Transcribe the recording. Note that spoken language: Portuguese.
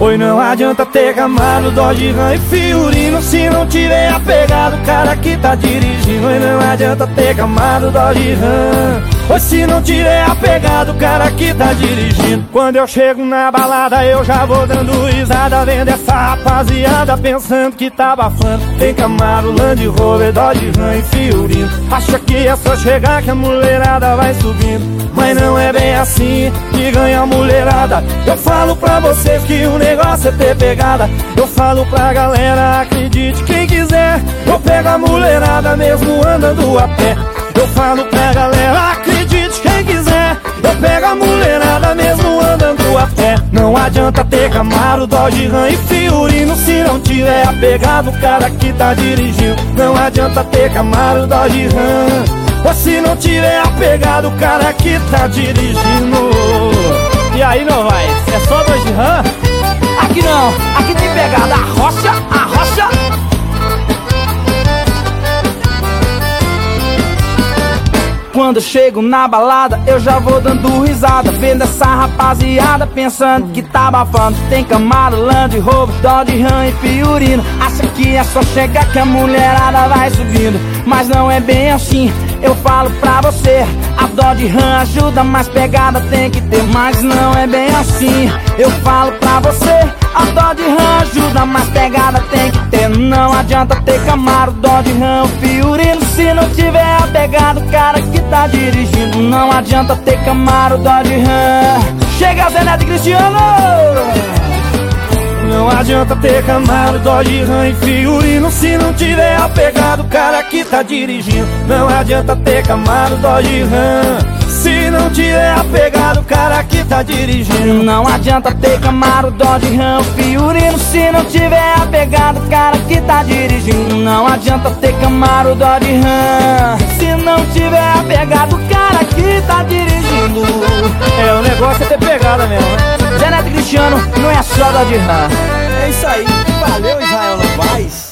Oi, não adianta ter Camaro, Dodge Ram e Fiorino Se não tiver apegado, o cara que tá dirigindo. Oi, não adianta ter Camaro, Dodge Ram Pois se não tiver apegado, o cara que tá dirigindo. Quando eu chego na balada, eu já vou dando risada Vendo essa rapaziada pensando que tá abafando. Tem Camaro, Land Rover, Dodge Ram e Fiorino. Acha que é só chegar que a mulherada vai subindo. Mas não é bem assim que ganha a mulherada. Eu falo pra vocês que o negócio é ter pegada. Eu falo pra galera, acredite quem quiser. Eu pego a mulherada mesmo andando a pé. Eu falo pra galera, a mulherada mesmo andando a pé. Não adianta ter Camaro, Dodge Ram e Fiorino Se não tiver apegado o cara que tá dirigindo. Não adianta ter Camaro, Dodge Ram. Ou se não tiver apegado o cara que tá dirigindo. E aí não vai, é só Dodge Ram? Aqui não, aqui tem pegada Quando chego na balada, eu já vou dando risada. Vendo essa rapaziada pensando que tá abafando. Tem Camaro, Land Rover, Dodge Ram e Fiorino Acha que é só chegar que a mulherada vai subindo. Mas não é bem assim, eu falo pra você. A Dodge Ram ajuda, mas pegada tem que ter. Mas não é bem assim, eu falo pra você. A Dodge Ram ajuda, mas pegada tem que ter. Não adianta ter Camaro, Dodge Ram, Fiorino Se não tiver apegado, cara que tá dirigindo. Não adianta ter Camaro, Dodge Ram. Chega Zé Neto e Cristiano! Não adianta ter Camaro, Dodge Ram e Fiorino Se não tiver apegado o cara que tá dirigindo. Não adianta ter Camaro, Dodge Ram. Se não tiver apegado o cara que tá dirigindo. Não adianta ter Camaro, Dodge Ram, Fiorino Se não tiver apegado o cara que tá dirigindo. Não adianta ter Camaro, Dodge Ram não tiver apegado, o cara que tá dirigindo. É, o negócio é ter pegada mesmo, né? Zé Neto Cristiano não é só da Dirna. É isso aí, valeu Israel Novaes.